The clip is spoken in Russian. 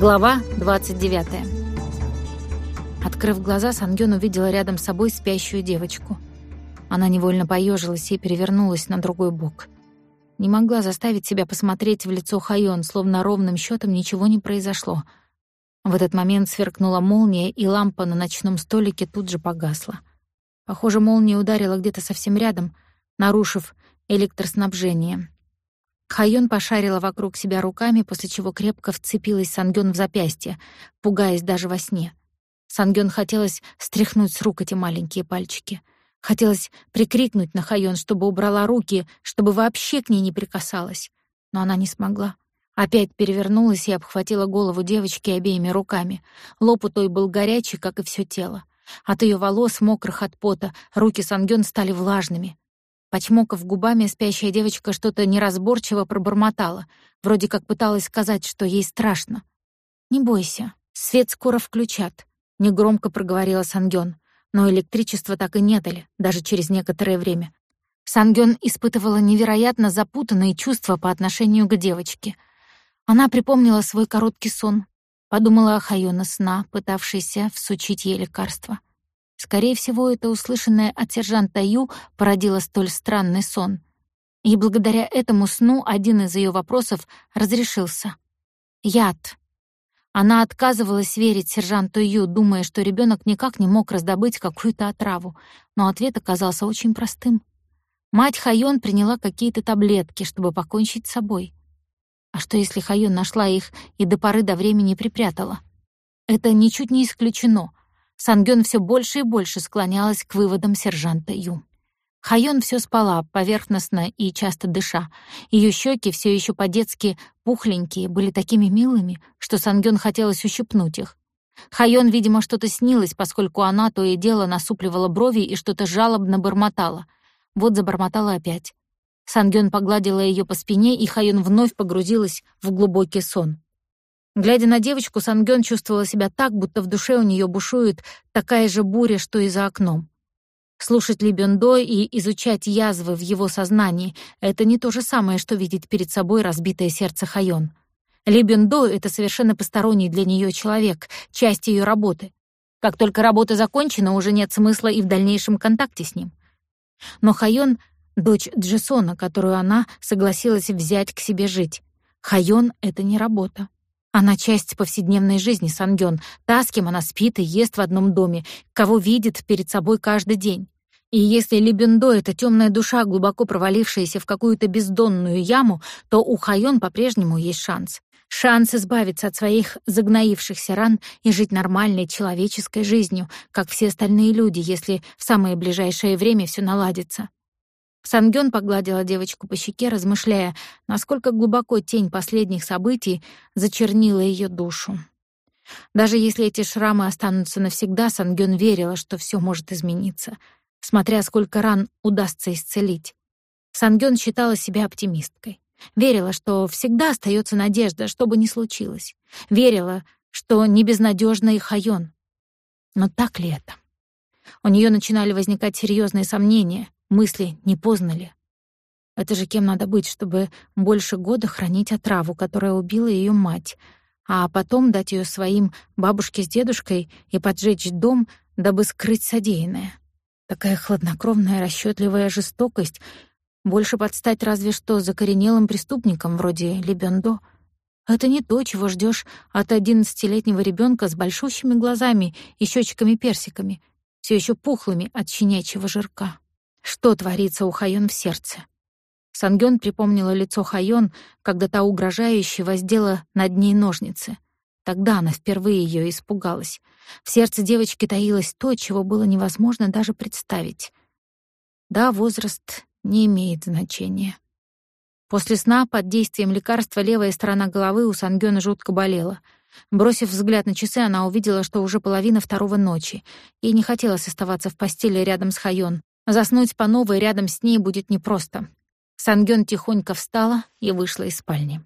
Глава 29. Открыв глаза, Сангён увидела рядом с собой спящую девочку. Она невольно поежилась и перевернулась на другой бок. Не могла заставить себя посмотреть в лицо Хайон, словно ровным счетом ничего не произошло. В этот момент сверкнула молния, и лампа на ночном столике тут же погасла. Похоже, молния ударила где-то совсем рядом, нарушив электроснабжение. Хайон пошарила вокруг себя руками, после чего крепко вцепилась Сангён в запястье, пугаясь даже во сне. Сангён хотелось стряхнуть с рук эти маленькие пальчики. Хотелось прикрикнуть на Хайон, чтобы убрала руки, чтобы вообще к ней не прикасалась. Но она не смогла. Опять перевернулась и обхватила голову девочки обеими руками. Лоб у той был горячий, как и все тело. От ее волос, мокрых от пота, руки Сангён стали влажными. Почмокав губами, спящая девочка что-то неразборчиво пробормотала, вроде как пыталась сказать, что ей страшно. «Не бойся, свет скоро включат», — негромко проговорила Сангён, но электричество так и не дали, даже через некоторое время. Сангён испытывала невероятно запутанные чувства по отношению к девочке. Она припомнила свой короткий сон, подумала о Хайона сна, пытавшейся всучить ей лекарство — Скорее всего, это услышанное от сержанта Ю породило столь странный сон. И благодаря этому сну один из ее вопросов разрешился. Яд. Она отказывалась верить сержанту Ю, думая, что ребенок никак не мог раздобыть какую-то отраву, но ответ оказался очень простым. Мать Хайон приняла какие-то таблетки, чтобы покончить с собой. А что если Хайон нашла их и до поры до времени припрятала? Это ничуть не исключено — Сангён все больше и больше склонялась к выводам сержанта Ю. Хайон все спала, поверхностно и часто дыша. Ее щеки все еще по-детски пухленькие, были такими милыми, что Сангён хотелось ущипнуть их. Хайон, видимо, что-то снилось, поскольку она то и дело насупливала брови и что-то жалобно бормотала. Вот забормотала опять. Сангён погладила ее по спине, и Хайон вновь погрузилась в глубокий сон. Глядя на девочку, Сангён чувствовала себя так, будто в душе у нее бушует такая же буря, что и за окном. Слушать Ли Бёндо и изучать язвы в его сознании — это не то же самое, что видеть перед собой разбитое сердце Хайон. Ли Бёндо — это совершенно посторонний для нее человек, часть ее работы. Как только работа закончена, уже нет смысла и в дальнейшем контакте с ним. Но Хайон — дочь Джесона, которую она согласилась взять к себе жить. Хайон — это не работа. Она часть повседневной жизни Сангён, та, с кем она спит и ест в одном доме, кого видит перед собой каждый день. И если Либендо — это темная душа, глубоко провалившаяся в какую-то бездонную яму, то у Хайон по-прежнему есть шанс. Шанс избавиться от своих загноившихся ран и жить нормальной человеческой жизнью, как все остальные люди, если в самое ближайшее время все наладится. Сангён погладила девочку по щеке, размышляя, насколько глубоко тень последних событий зачернила ее душу. Даже если эти шрамы останутся навсегда, Сангён верила, что все может измениться, смотря сколько ран удастся исцелить. Сангён считала себя оптимисткой. Верила, что всегда остается надежда, что бы ни случилось. Верила, что не безнадежна и Хайон. Но так ли это? У нее начинали возникать серьезные сомнения — Мысли, не поздно ли? Это же кем надо быть, чтобы больше года хранить отраву, которая убила ее мать, а потом дать ее своим бабушке с дедушкой и поджечь дом, дабы скрыть содеянное. Такая хладнокровная, расчетливая жестокость больше подстать разве что закоренелым преступникам вроде Лебендо. Это не то, чего ждешь от одиннадцатилетнего ребенка с большущими глазами и щечками-персиками, все еще пухлыми от щенячьего жирка. Что творится у Хайон в сердце? Сангён припомнила лицо Хайон, когда та угрожающе воздела над ней ножницы. Тогда она впервые её испугалась. В сердце девочки таилось то, чего было невозможно даже представить. Да, возраст не имеет значения. После сна под действием лекарства левая сторона головы у Сангёна жутко болела. Бросив взгляд на часы, она увидела, что уже половина второго ночи. Ей не хотелось оставаться в постели рядом с Хайон. Заснуть по новой рядом с ней будет непросто. Сангён тихонько встала и вышла из спальни.